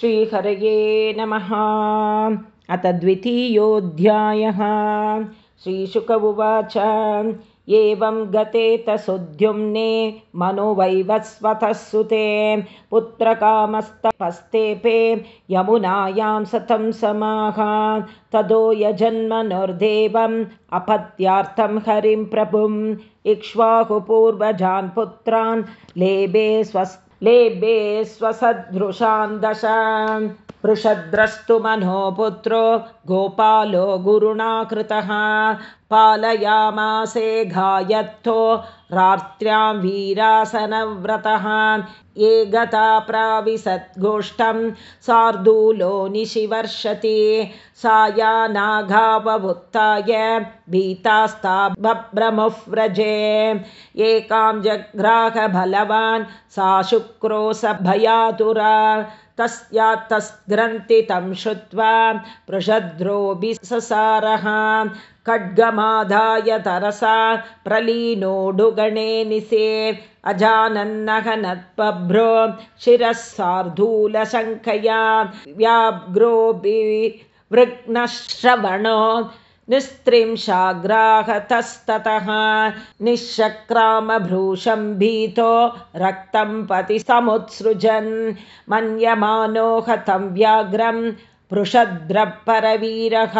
श्रीहरये नमः। अथ द्वितीयोऽध्यायः। श्रीशुक उवाच। एवं गते तसुद्युम्ने मनुवैवस्वतः सुते पुत्रकामस्तपस्तेपे यमुनायां सतं समाः तदो यजन्मनुर्देवम् अपत्यार्थं हरिं प्रभुम्। इक्ष्वाकुपूर्वजान् पुत्रान् लेभे स्वस् लेभे स्वसदृशान् दश पृषद्रस्तु मनो पुत्रो गोपालो गुरुणा कृतः पालयामासे घायत्थो रात्र्यां वीरासनव्रतः। ये गता प्राविसद्गोष्ठं सार्दूलो निशिवर्षति। साया नाघावभुत्ताय भीतास्ता बभ्रमुव्रजे एकां जग्राहबलवान् सा शुक्रोसभयातुरा तस्यात्तस्ग्रन्थितं श्रुत्वा पृषद्रोभि ससारः। खड्गमाधाय तरसा प्रलीनोडुगणे निसे अजानन्नहनत्पभ्रो शिरः सार्धूलशङ्खया। व्याघ्रोऽभिवृग्नश्रवणो निस्त्रिंशाग्राहतस्ततः निःशक्रामभ्रूशं भीतो रक्तं पति समुत्सृजन् मन्यमानो हतं व्याघ्रं पृषद्रपरवीरः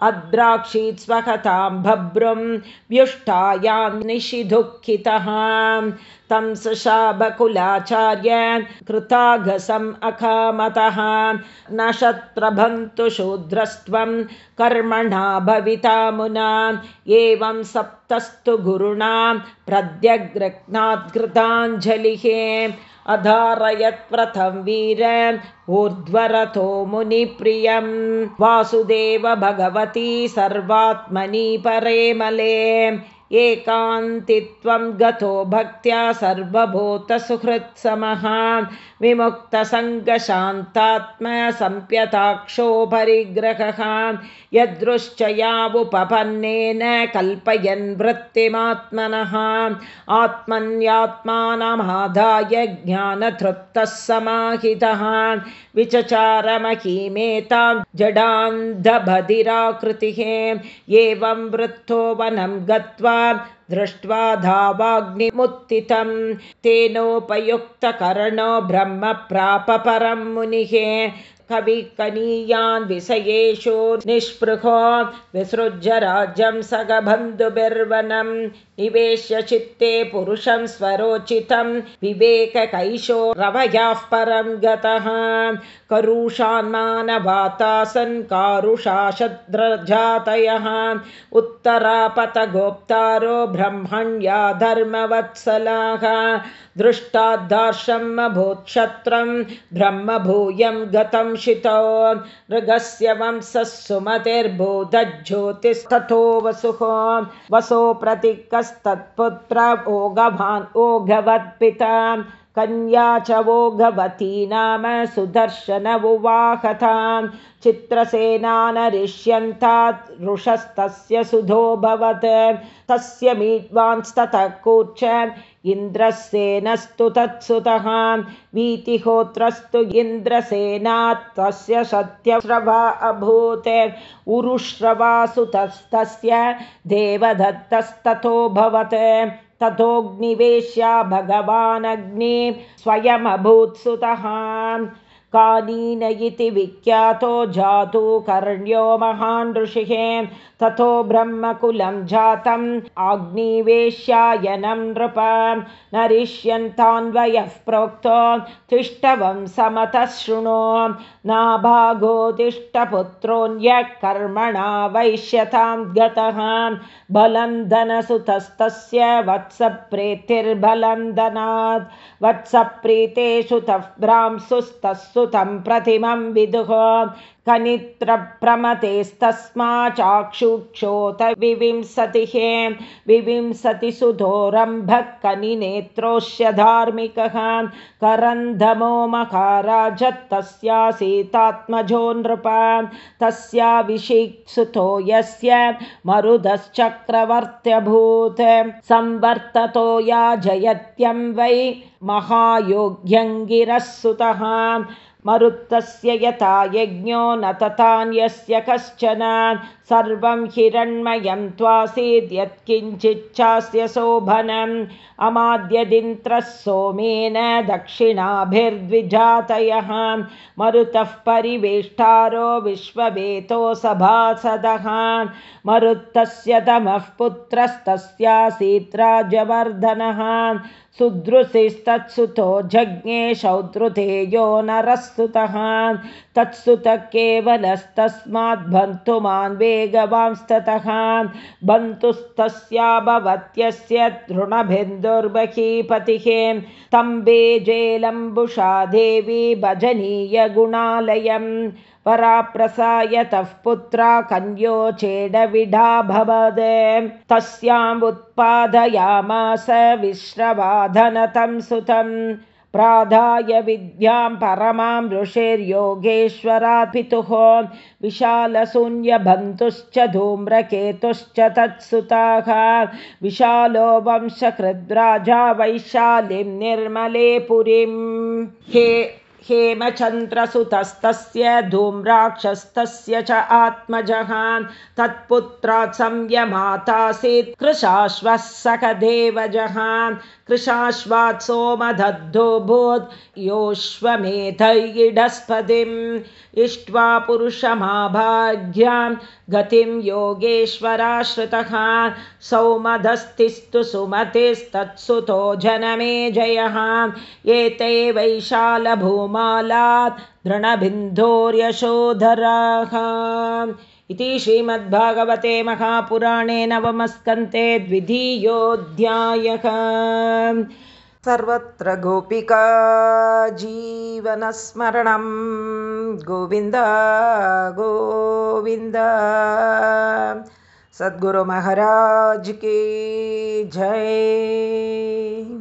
अद्राक्षीत् स्वकतां भभ्रुं व्युष्टायां निशिदुःखितः। तं सशाबकुलाचार्य कृताघसम् अकामतः। न शत्रभन्तु शूद्रस्त्वं कर्मणा भविता मुना। एवं सप्तस्तु गुरुणा प्रत्यग्रग्नात्कृताञ्जलिः अधारयत्प्रथं वीर ऊर्ध्वरथो मुनिप्रियं वासुदेव भगवती सर्वात्मनि परेमले। एकान्तित्वं गतो भक्त्या सर्वभूतसुहृत्समः विमुक्तसङ्गशान्तात्मसम्प्यताक्षो परिग्रहः यदृश्चयावुपपन्नेन कल्पयन् वृत्तिमात्मनः। आत्मन्यात्मानमादाय ज्ञानतृप्तः समाहितः। विचचारमहीमेतां जडान्धबधिराकृतिः एवं वृत्तो वनं गत्वा दृष्ट्वा धावाग्निमुत्थितं तेनोपयुक्तकर्णो ब्रह्म प्राप परं मुनिः कविकनीयान् विषयेषु निःस्पृहो विसृज्य राज्यं सगबन्धुभिर्वनं निवेश्य चित्ते पुरुषं स्वरोचितं विवेककैशो रवयाः परं गतः। करुषान्मानवातासन् कारुषाशद्रजातयः। उत्तरापतगोप्तारो ब्रह्मण्या धर्मवत्सलाः। अभूत्क्षत्रं ब्रह्मभूयं गतं शितो। मृगस्य वंशः सुमतिर्बोधज्योतिस्तथो वसुः। वसो प्रतीकस्तत्पुत्र ओगभान् ओघवत्पिता कन्या च वोघवती नाम सुदर्शनवुवाहतां चित्रसेना नरिष्यन्तात् ऋषस्तस्य सुधोऽभवत् तस्य मीड्वांस्ततः कूर्च इन्द्रसेनस्तु तत्सुतः। वीतिहोत्रस्तु इन्द्रसेनात् तस्य सत्यश्रवा अभूत्। उरुश्रवासुतस्तस्य देवदत्तस्ततोऽभवत् ततोऽग्निवेश्या भगवानग्नि स्वयमभूत्सुतः कानीन इति विख्यातो जातु कर्ण्यो महान् ऋषिः। ततो ब्रह्मकुलं जातम् आग्निवेश्यायनं नृप। नरिष्यन्तान्वयः प्रोक्तो तिष्ठवं समतः शृणो। नाभागोतिष्ठपुत्रोऽन्यः कर्मणा वैश्यतां गतः। बलं धनसुतस्तस्य वत्सप्रीतिर्बलं धनात् वत्सप्रीतेषु तः भ्रांसुस्तस्सु तं प्रतिमं विदुः कनित्रप्रमतेस्तस्मा चाक्षुक्षोत विविंसतिः सुधोरम्भः कनिनेत्रोऽस्य धार्मिकः करन्धमो मकाराजत्तस्यासीतात्मजो नृप तस्याभिषिक्सुतो यस्य मरुदश्चक्रवर्त्यभूत् संवर्ततो या जयत्यं वै महायोग्यङ्गिरः सुतः मरुत्तस्य यथा यज्ञो न तथान्यस्य कश्चन सर्वं हिरण्मयं त्वासीद्यत्किञ्चिच्चास्य शोभनम्। अमाद्यदिन्त्रः सोमेन दक्षिणाभिर्द्विजातयः। मरुतः परिवेष्टारो विश्ववेतो सभासदः। मरुत्तस्य तमः पुत्रस्तस्यासीत् राजवर्धनः। सुदृशिस्तत्सुतो जज्ञे शौद्रुते यो तत्सुतः केवलस्तस्माद्बन्तुमान् वेगवांस्ततः बन्तुस्तस्या भवत्यस्य तृणबिन्दुर्बहीपतिः तम्बेजेलम्बुषा देवी भजनीयगुणालयम् पराप्रसायतः पुत्रा कन्यो चेडविडाभवद तस्यामुत्पादयामास विश्रवाधनतं सुतं प्राधाय विद्यां परमां ऋषिर्योगेश्वरात् पितुः विशालशून्यबन्धुश्च धूम्रकेतुश्च तत्सुताः विशालो वंशकृद्राजा वैशालीं निर्मले पुरीं हे हेमचन्द्रसुतस्तस्य धूम्राक्षस्तस्य च आत्मजः तत्पुत्रात् संयमातासीत् कृशाश्वः सखदेवजः कृशाश्वात् सोमदद्धोऽभूत् योऽश्वमेधैडस्पतिम् इष्ट्वा पुरुषमाभाग्यां गतिं योगेश्वराश्रितः सौमधस्तिस्तु सुमतिस्तत्सुतो जनमे जयः एते वैशालभूमालात् दृणबिन्धोर्यशोधराः इति श्रीमद्भागवते महापुराणे नवमस्कन्ते द्वितीयोऽध्यायः। सर्वत्र गोपिका जीवनस्मरणं। गोविन्द गोविन्द। सद्गुरुमहाराज की जय